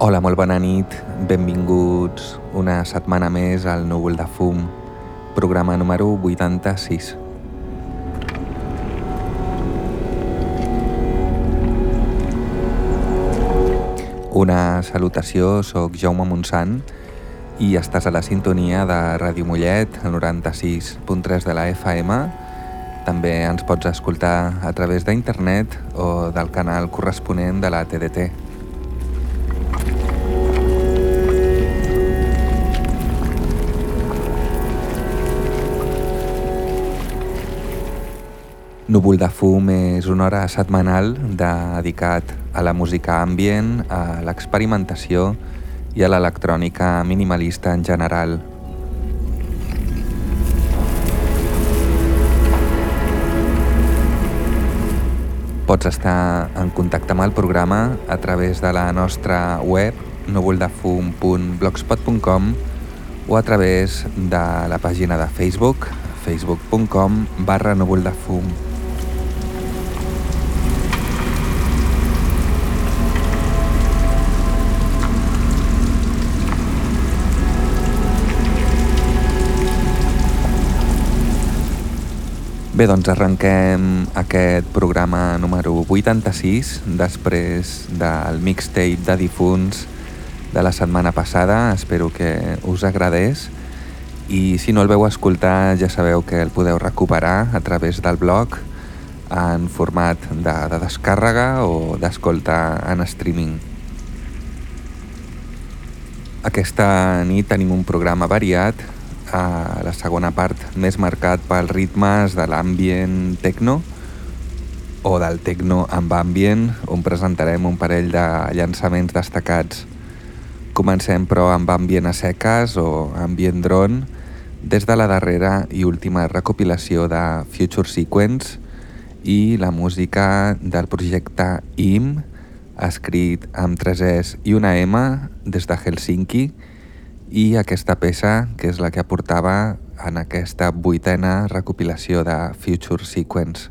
Hola, molt bona nit. Benvinguts una setmana més al Núvol de Fum, programa número 86. Una salutació, sóc Jaume Montsant i estàs a la sintonia de Ràdio Mollet, el 96.3 de la FM. També ens pots escoltar a través d'internet o del canal corresponent de la TDT. Núvol de fum és una hora setmanal dedicat a la música ambient, a l'experimentació i a l'electrònica minimalista en general. Pots estar en contacte amb el programa a través de la nostra web núvoldefum.blogspot.com o a través de la pàgina de Facebook facebook.com barra núvoldefum. Bé, doncs arrenquem aquest programa número 86 després del mixtape de difunts de la setmana passada. Espero que us agradés i si no el veu escoltar ja sabeu que el podeu recuperar a través del blog en format de, de descàrrega o d'escoltar en streaming. Aquesta nit tenim un programa variat a la segona part més marcat pels ritmes de l'ambient techno o del techno amb ambient, on presentarem un parell de llançaments destacats. Comencem però amb ambient a seques o ambient drone des de la darrera i última recopilació de Future Sequence i la música del projecte IM, escrit amb 3 S i una M des de Helsinki, i aquesta peça, que és la que aportava en aquesta vuitena recopilació de Future Sequence.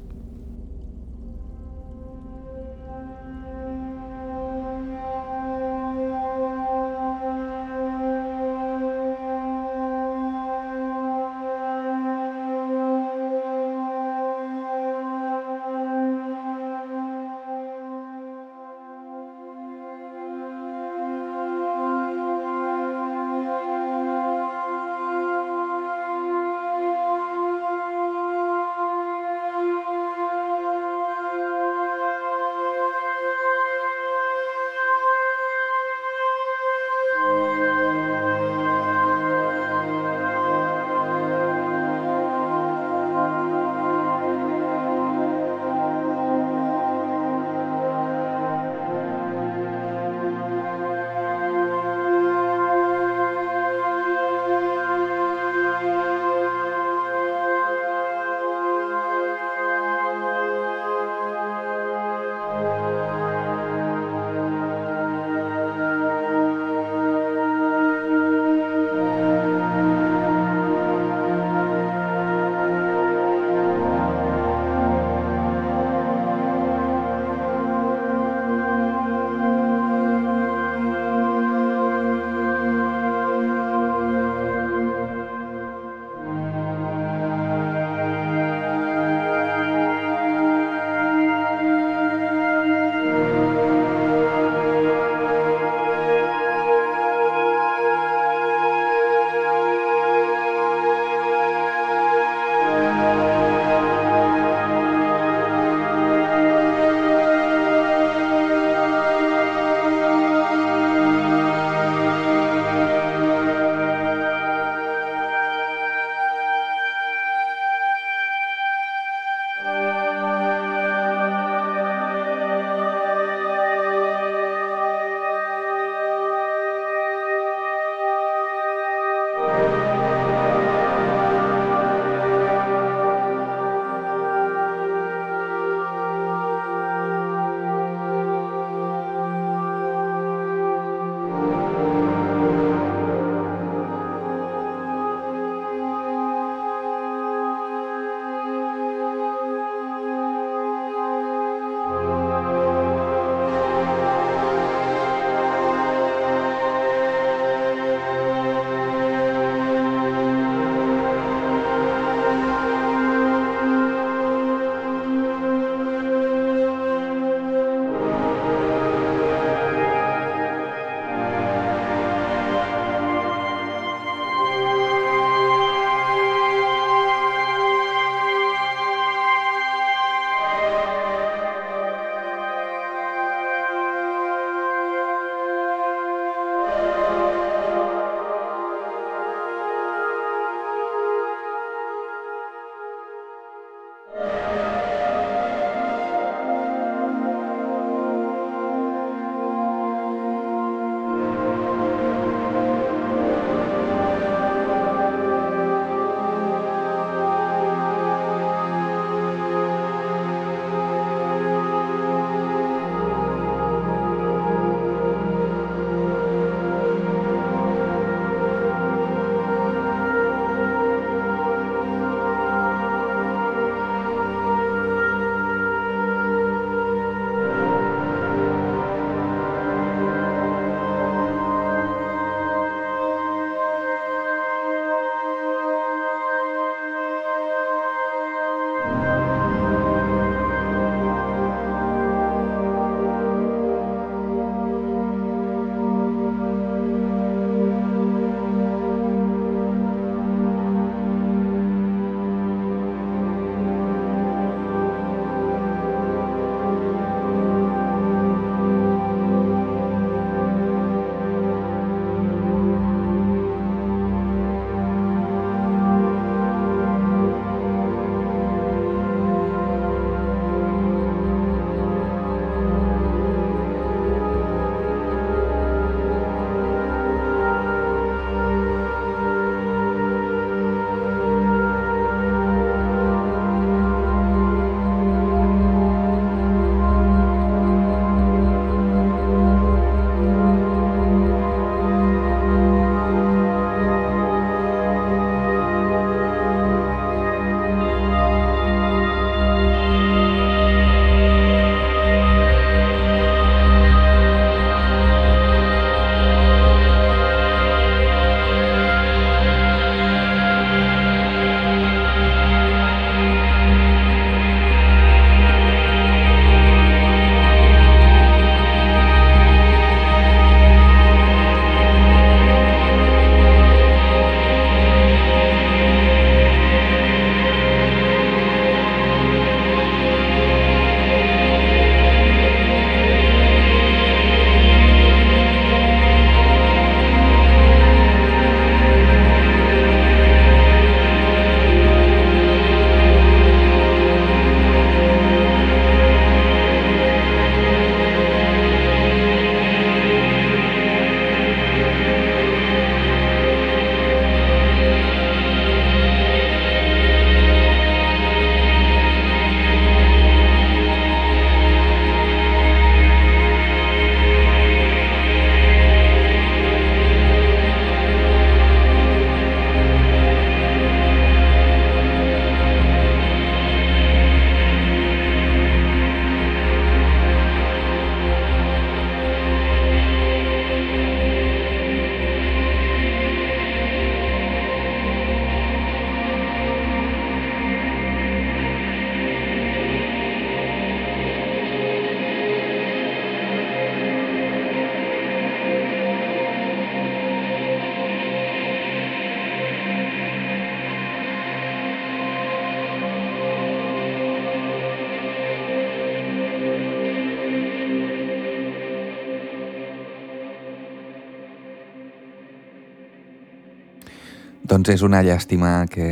Doncs és una llàstima que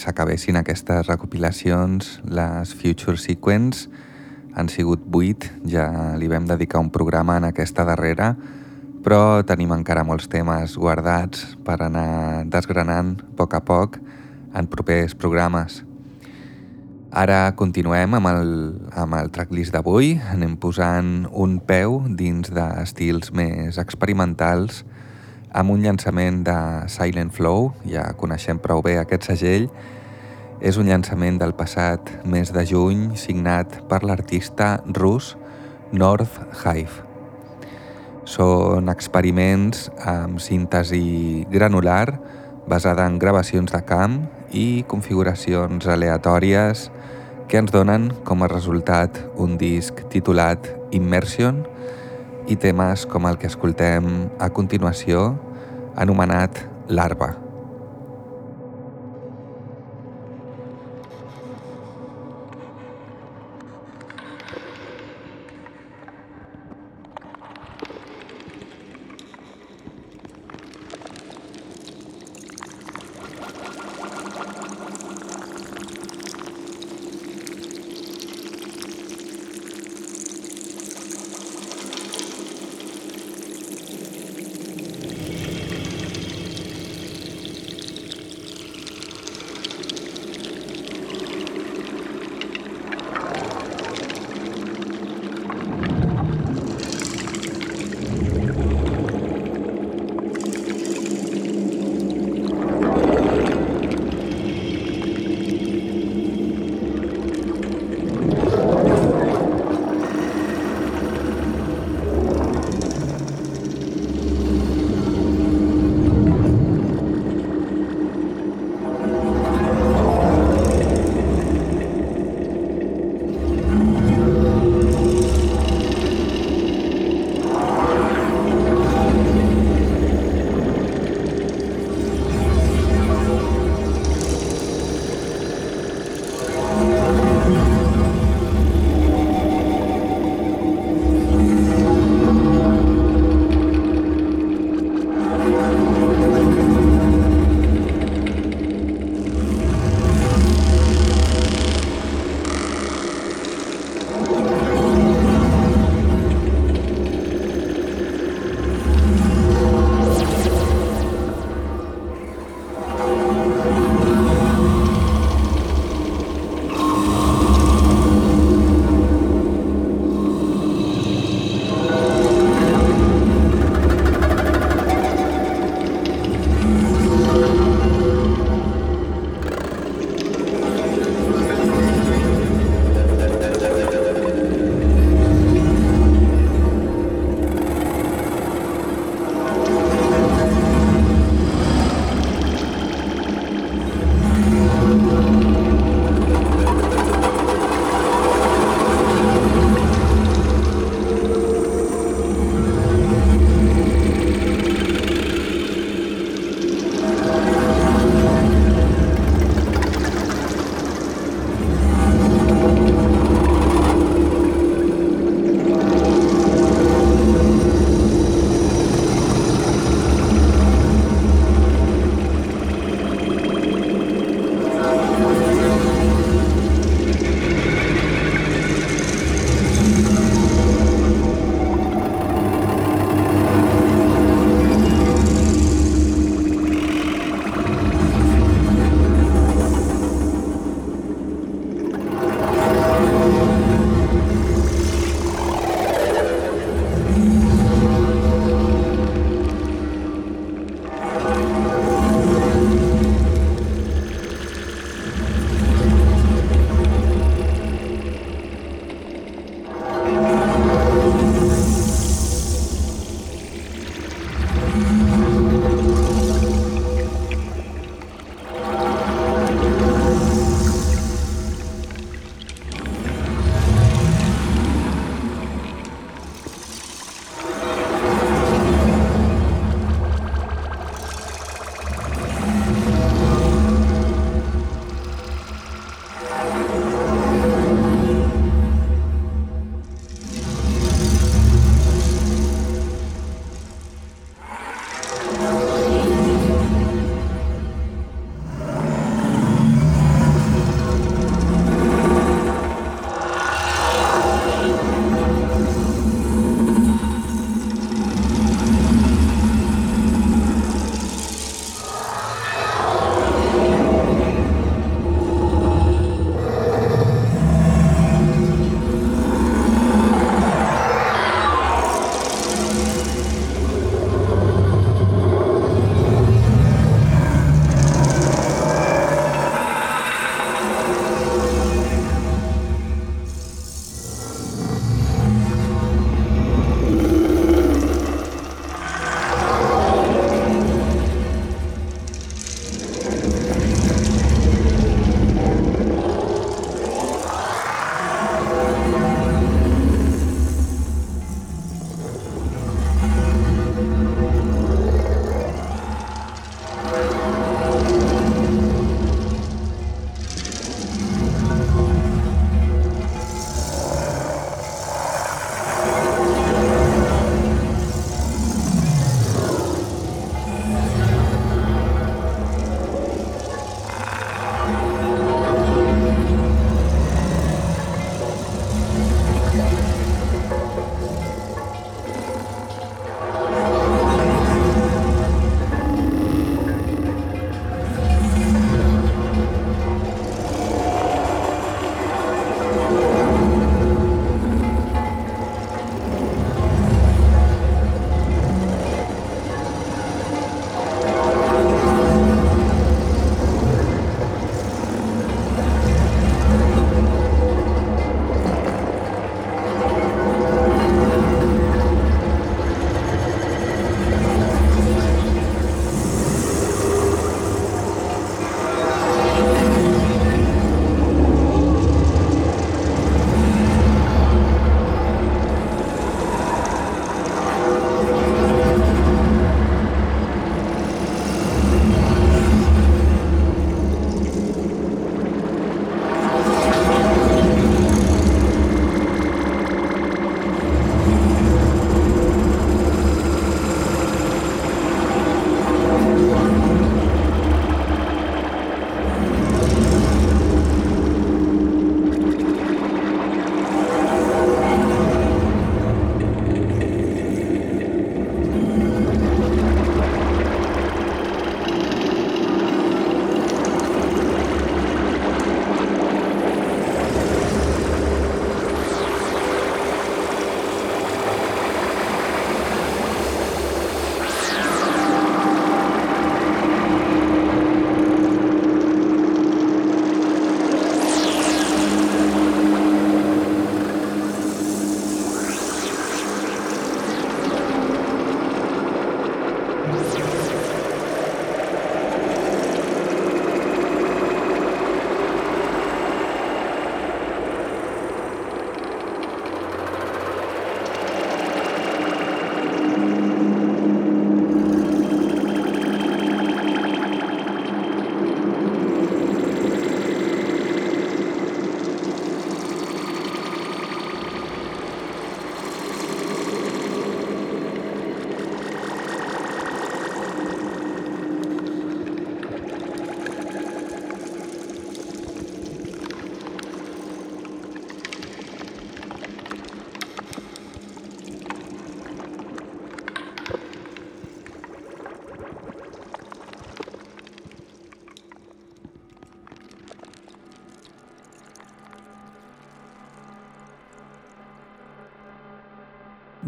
s'acabessin aquestes recopilacions, les Future Sequence, han sigut 8, ja li vam dedicar un programa en aquesta darrera, però tenim encara molts temes guardats per anar desgranant a poc a poc en propers programes. Ara continuem amb el, amb el tracklist d'avui, anem posant un peu dins d'estils més experimentals amb un llançament de Silent Flow, ja coneixem prou bé aquest segell, és un llançament del passat mes de juny signat per l'artista rus North Hive. Són experiments amb síntesi granular basada en gravacions de camp i configuracions aleatòries que ens donen com a resultat un disc titulat Immersion i temes com el que escoltem a continuació anomenat Larva.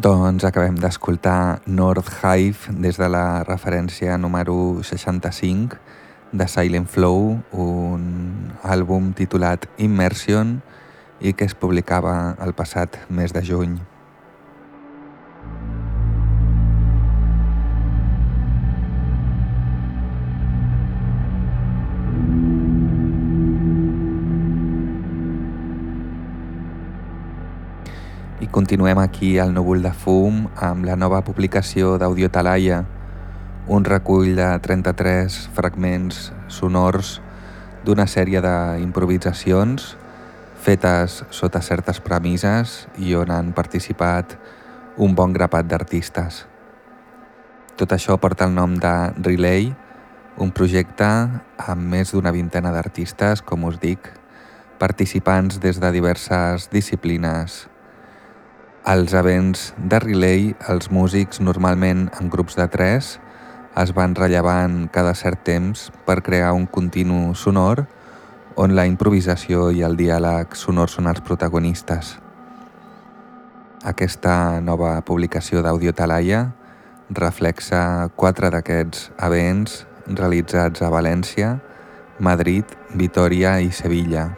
Doncs acabem d'escoltar North Hive des de la referència número 65 de Silent Flow, un àlbum titulat Immersion i que es publicava el passat mes de juny. Continuem aquí al núvol de fum amb la nova publicació d'Audio Talaia, un recull de 33 fragments sonors d'una sèrie d'improvisacions fetes sota certes premisses i on han participat un bon grapat d'artistes. Tot això porta el nom de Relay, un projecte amb més d'una vintena d'artistes, com us dic, participants des de diverses disciplines als events de relay, els músics, normalment en grups de tres, es van rellevant cada cert temps per crear un continu sonor on la improvisació i el diàleg sonor són els protagonistes. Aquesta nova publicació d'Audio Talaia reflexa quatre d'aquests events realitzats a València, Madrid, Vitoria i Sevilla.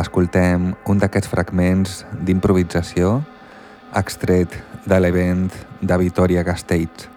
Escoltem un d'aquests fragments d'improvisació extret de l'event de Vitoria Gasteiz.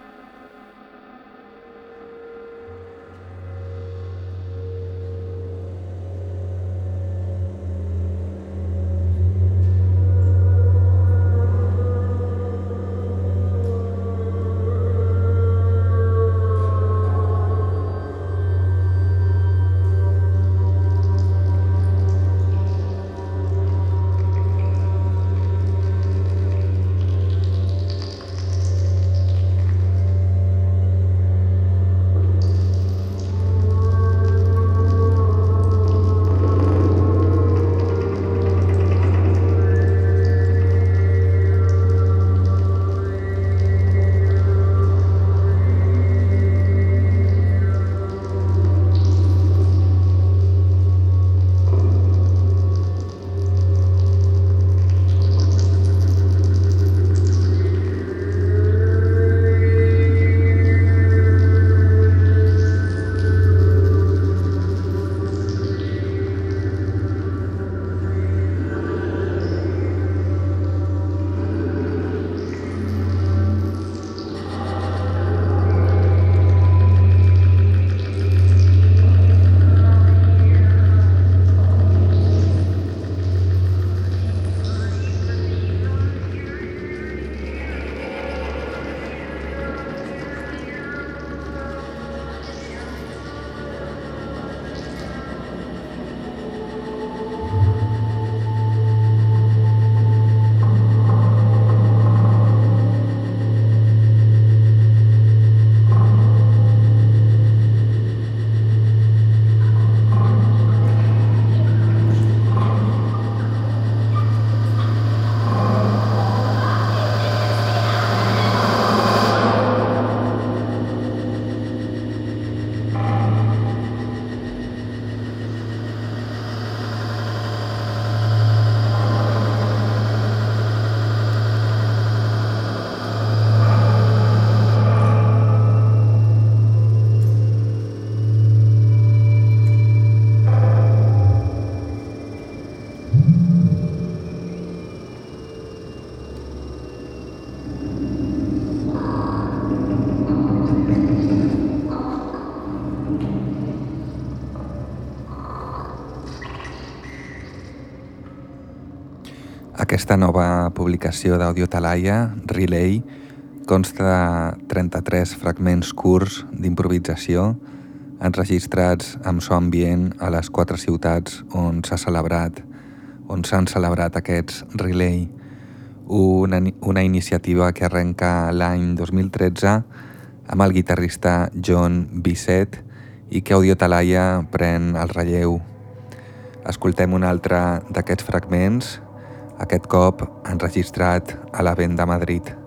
Aquesta nova publicació d'Audio Talaia, Relay, consta de 33 fragments curts d'improvisació enregistrats amb so ambient a les quatre ciutats on s'ha celebrat on s'han celebrat aquests Relay, una, una iniciativa que arrenca l'any 2013 amb el guitarrista John Bisset i que Audio Talaia pren el relleu. Escoltem un altre d'aquests fragments aquest cop enregistrat a la Venda Madrid.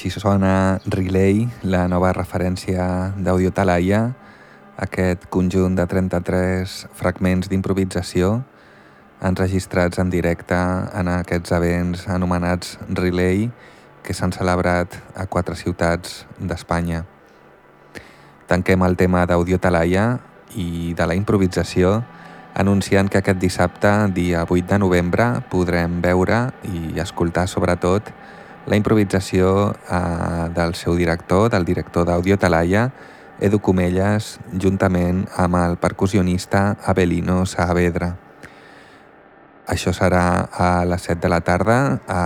Així sona Relay, la nova referència d'Audio Talaia, aquest conjunt de 33 fragments d'improvisació enregistrats en directe en aquests events anomenats Relay que s'han celebrat a quatre ciutats d'Espanya. Tanquem el tema d'Audio Talaia i de la improvisació anunciant que aquest dissabte, dia 8 de novembre, podrem veure i escoltar sobretot la improvisació eh, del seu director, del director d'Audio Talaia, Edu Comelles, juntament amb el percussionista Abelino Saavedra. Això serà a les 7 de la tarda, a,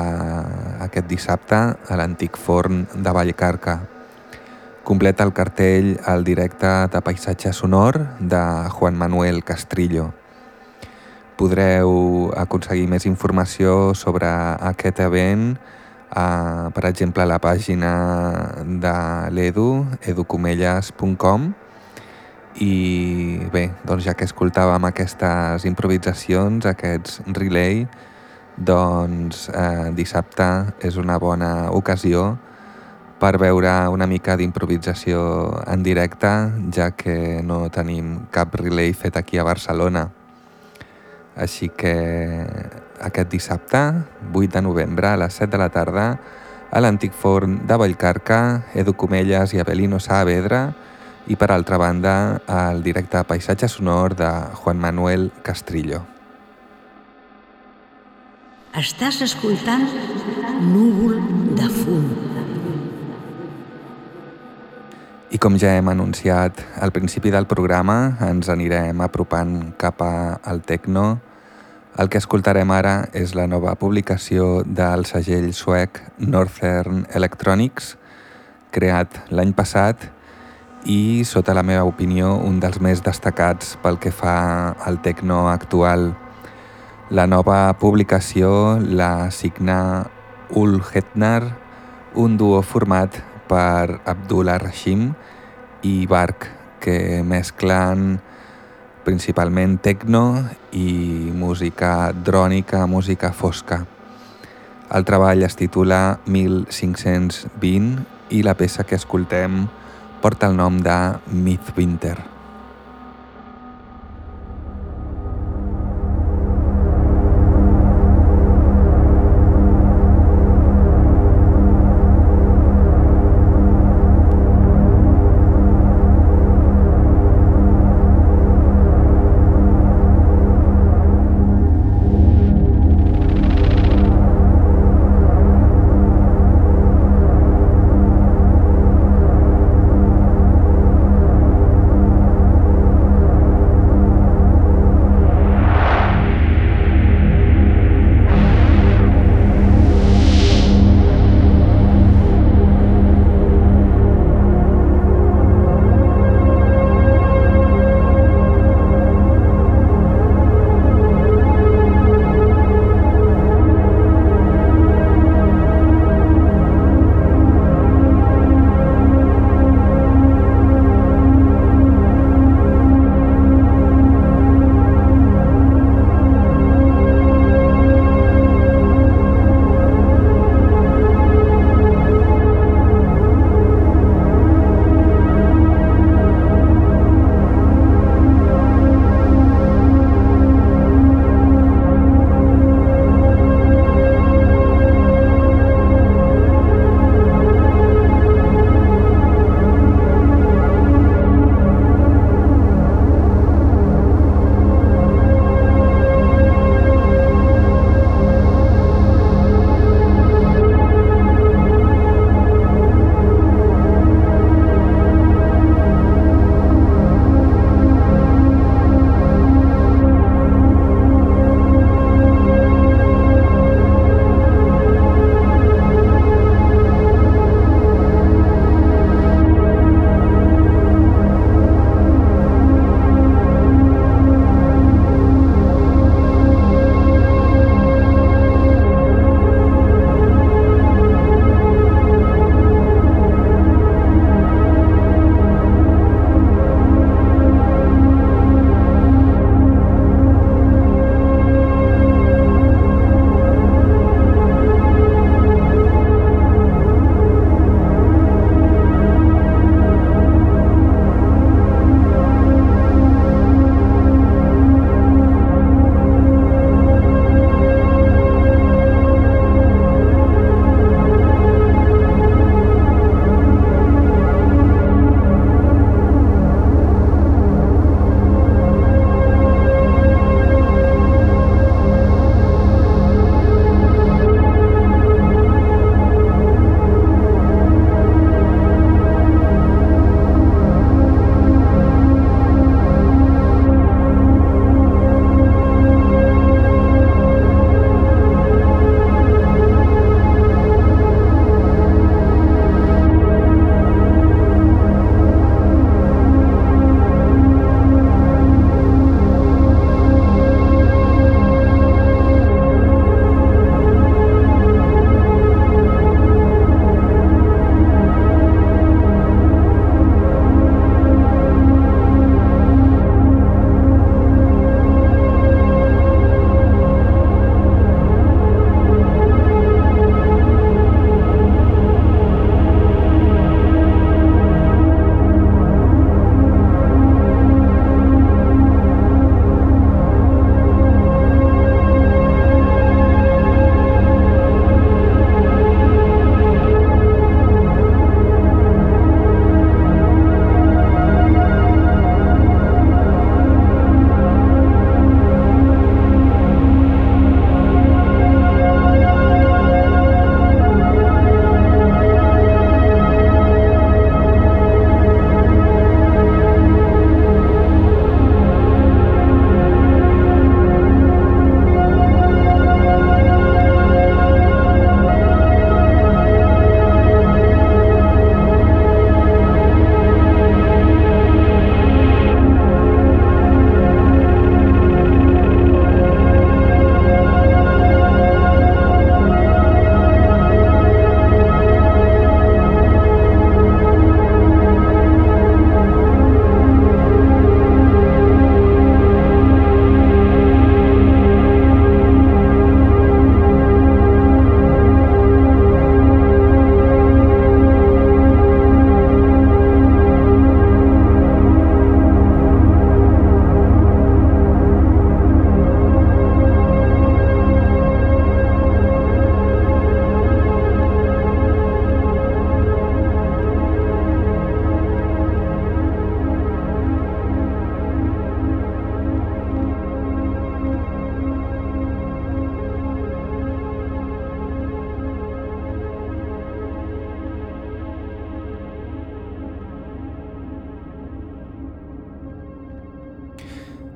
aquest dissabte, a l'antic forn de Vallcarca. Completa el cartell el directe de paisatge sonor de Juan Manuel Castrillo. Podreu aconseguir més informació sobre aquest event per exemple, a la pàgina de l'Edu, educomelles.com i bé, doncs ja que escoltàvem aquestes improvisacions, aquests relay, doncs eh, dissabte és una bona ocasió per veure una mica d'improvisació en directe, ja que no tenim cap relay fet aquí a Barcelona. Així que aquest dissabte, 8 de novembre, a les 7 de la tarda, a l'antic forn de Vallcarca, Edu Comelles i Abelino Saavedra, i per altra banda, el directe Paisatge Sonor de Juan Manuel Castrillo. Estàs escoltant Núvol de fum. I com ja hem anunciat al principi del programa, ens anirem apropant cap al Tecno, el que escoltarem ara és la nova publicació del segell suec Northern Electronics, creat l'any passat i, sota la meva opinió, un dels més destacats pel que fa al techno actual. La nova publicació la signa Ul Hetnar, un duo format per Abdullah Rashim i Bark, que mesclen principalment techno i música drònica, música fosca. El treball es titula 1520 i la peça que escoltem porta el nom de Midwinter.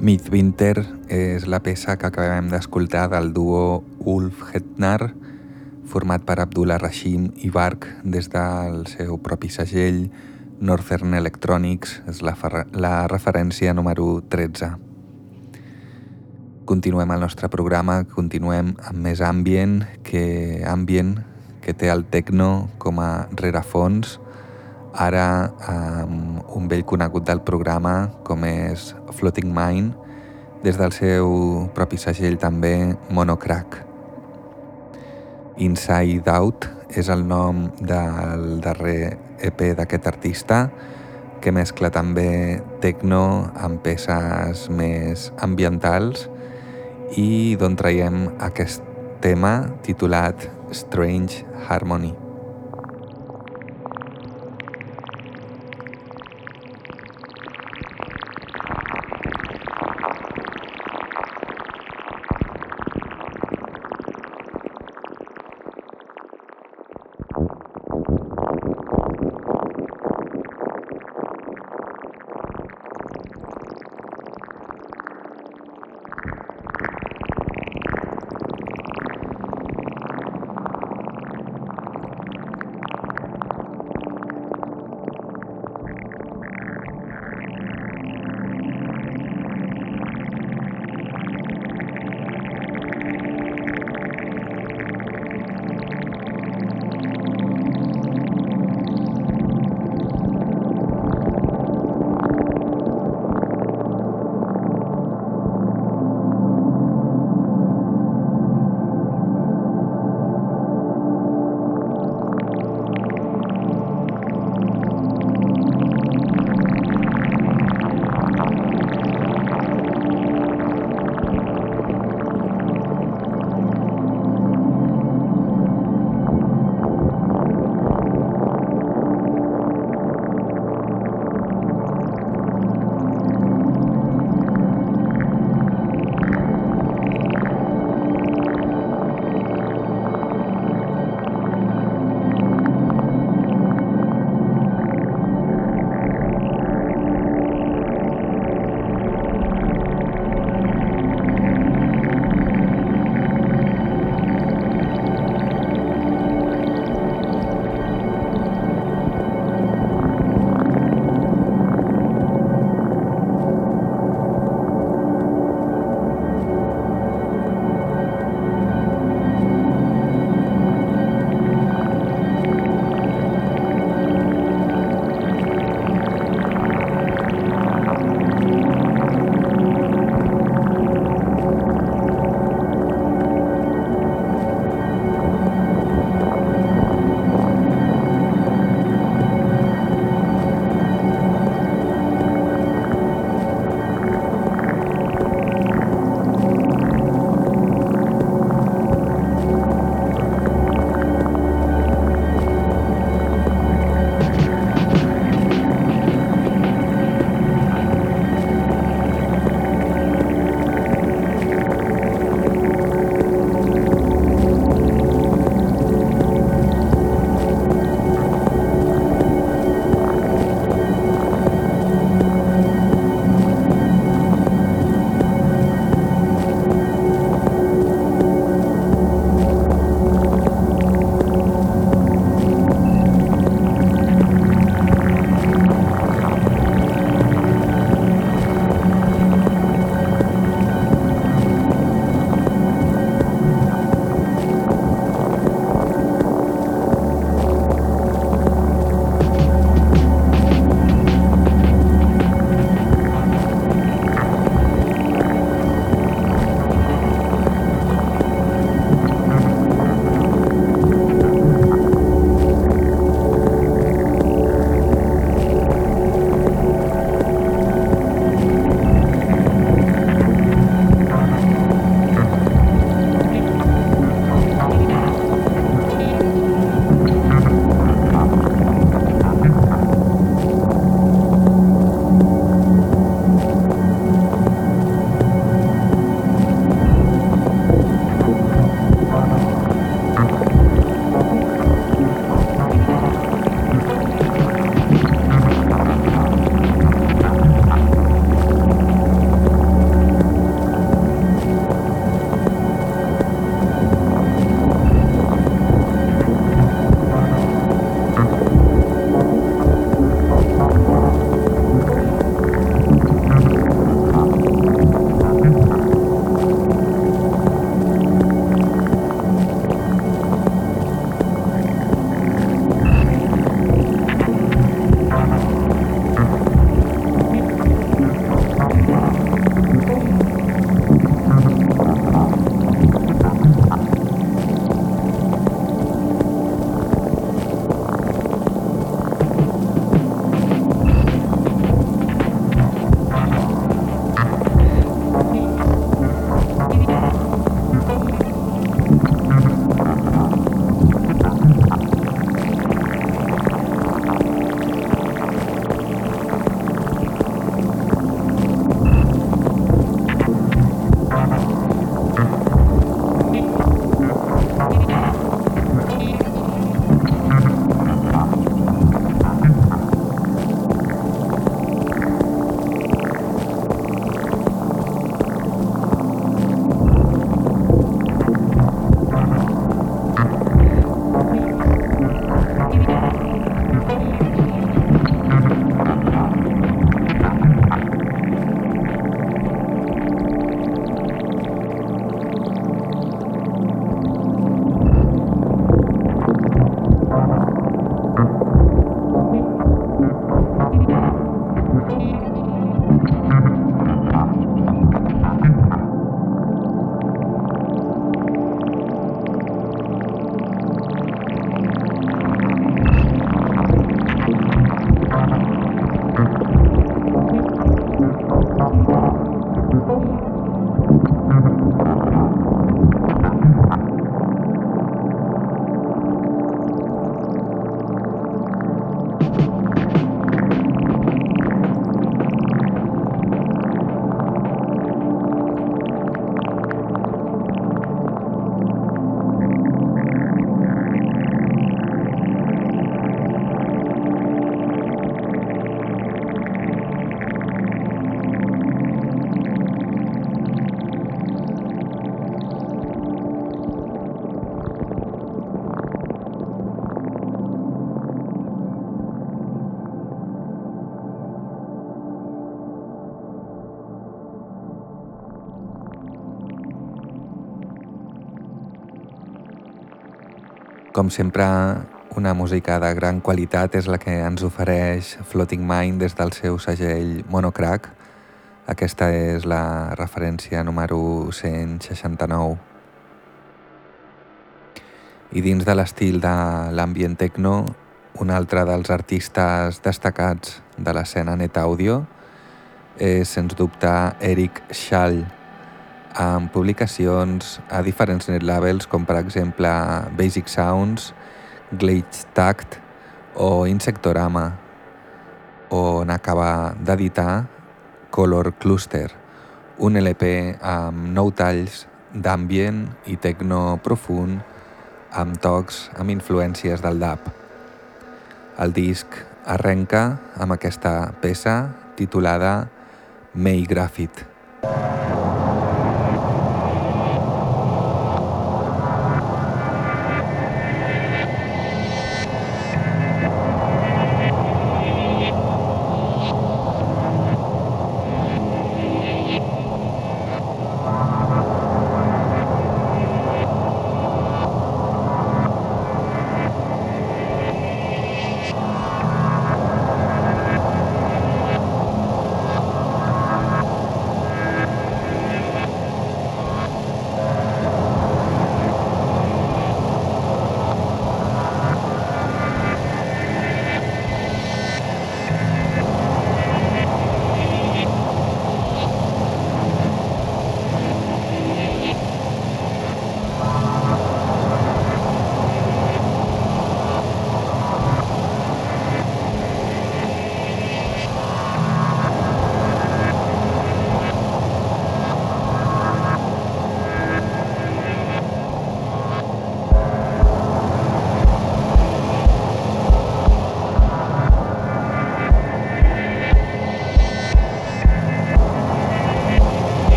Midwinter és la peça que acabem d'escoltar del duo Ulf Hetnar, format per Abdullah Rashim i Bark des del seu propi segell Northern Electronics, és la, la referència número 13. Continuem el nostre programa, continuem amb més ambient que ambient, que té el techno com a rerefons, ara amb un vell conegut del programa com és Floating Mind, des del seu propi segell també Monocrack. Inside Out és el nom del darrer EP d'aquest artista que mescla també techno amb peces més ambientals i d'on traiem aquest tema titulat Strange Harmony. Com sempre, una música de gran qualitat és la que ens ofereix Floating Mind des del seu segell Monocrack. Aquesta és la referència número 169. I dins de l'estil de l'ambient techno, un altre dels artistes destacats de l'escena net audio és, sens dubte, Eric Schall, amb publicacions a diferents net labels com per exemple Basic Sounds, Glitch Tact o Insectorama, on acaba d'editar Color Cluster, un LP amb nou talls d'ambient i tecno profund amb tocs amb influències del dub. El disc arrenca amb aquesta peça titulada May Graffit.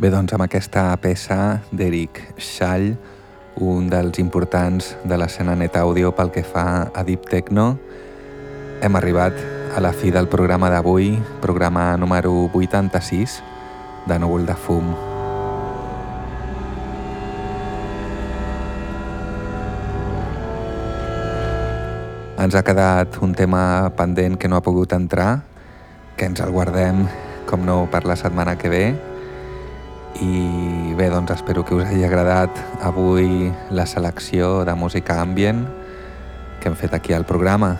Bé, doncs amb aquesta peça d'Eric Schall, un dels importants de l'escena net àudio pel que fa a Deep Techno, hem arribat a la fi del programa d'avui, programa número 86 de Núvol de Fum. Ens ha quedat un tema pendent que no ha pogut entrar, que ens el guardem, com no, per la setmana que ve, i bé, doncs espero que us hagi agradat avui la selecció de música ambient que hem fet aquí al programa.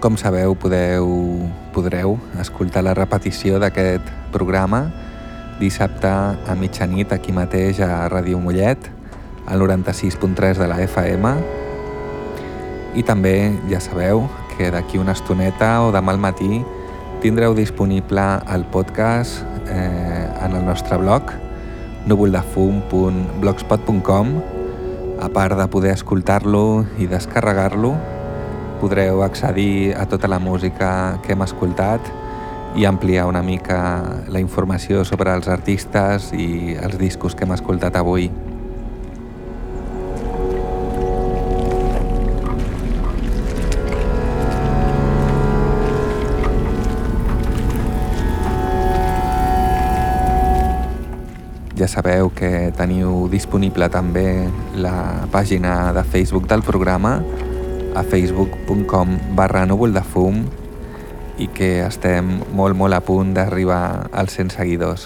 Com sabeu, podeu, podreu escoltar la repetició d'aquest programa dissabte a mitjanit aquí mateix a Ràdio Mollet al 96.3 de la FM i també ja sabeu que d'aquí una estoneta o demà al matí tindreu disponible el podcast eh, en el nostre blog núvoldefum.blogspot.com a part de poder escoltar-lo i descarregar-lo podreu accedir a tota la música que hem escoltat i ampliar una mica la informació sobre els artistes i els discos que hem escoltat avui. Ja sabeu que teniu disponible també la pàgina de Facebook del programa a facebook.com barra núvol de fum i que estem molt molt a punt d'arribar als 100 seguidors.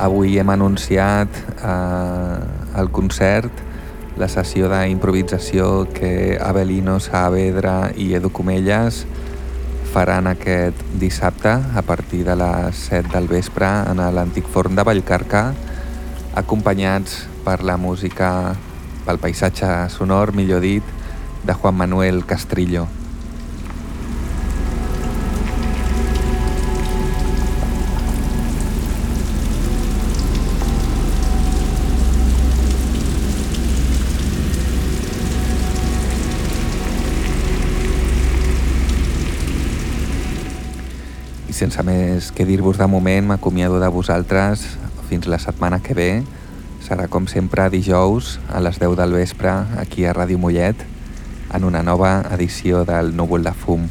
Avui hem anunciat eh, el concert, la sessió d'improvisació que Avelino Saavedra i Edu Comelles faran aquest dissabte a partir de les 7 del vespre en l'antic forn de Vallcarca, acompanyats per la música, pel paisatge sonor, millor dit, de Juan Manuel Castrillo. Sense més que dir-vos de moment, m'acomiado de vosaltres fins la setmana que ve. Serà com sempre dijous a les 10 del vespre aquí a Ràdio Mollet en una nova edició del Núvol de Fum.